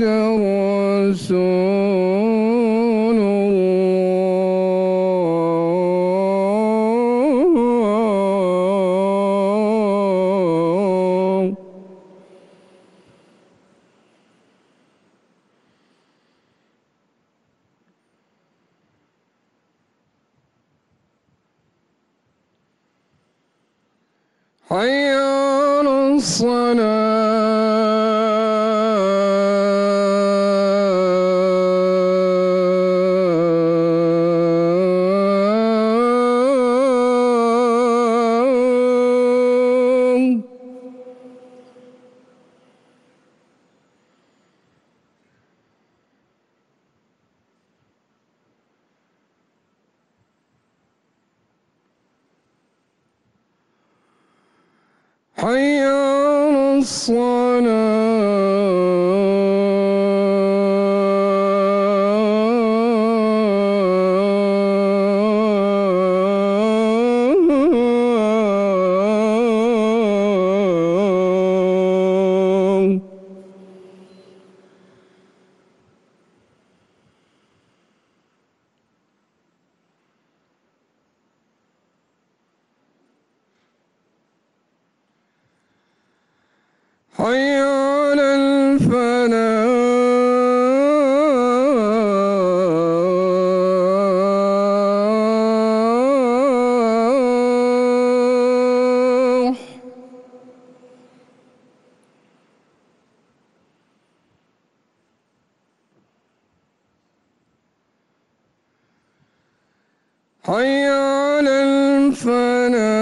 رسول الله حي على الصلاة حي على الصلاة الفلاح حي على الفلاح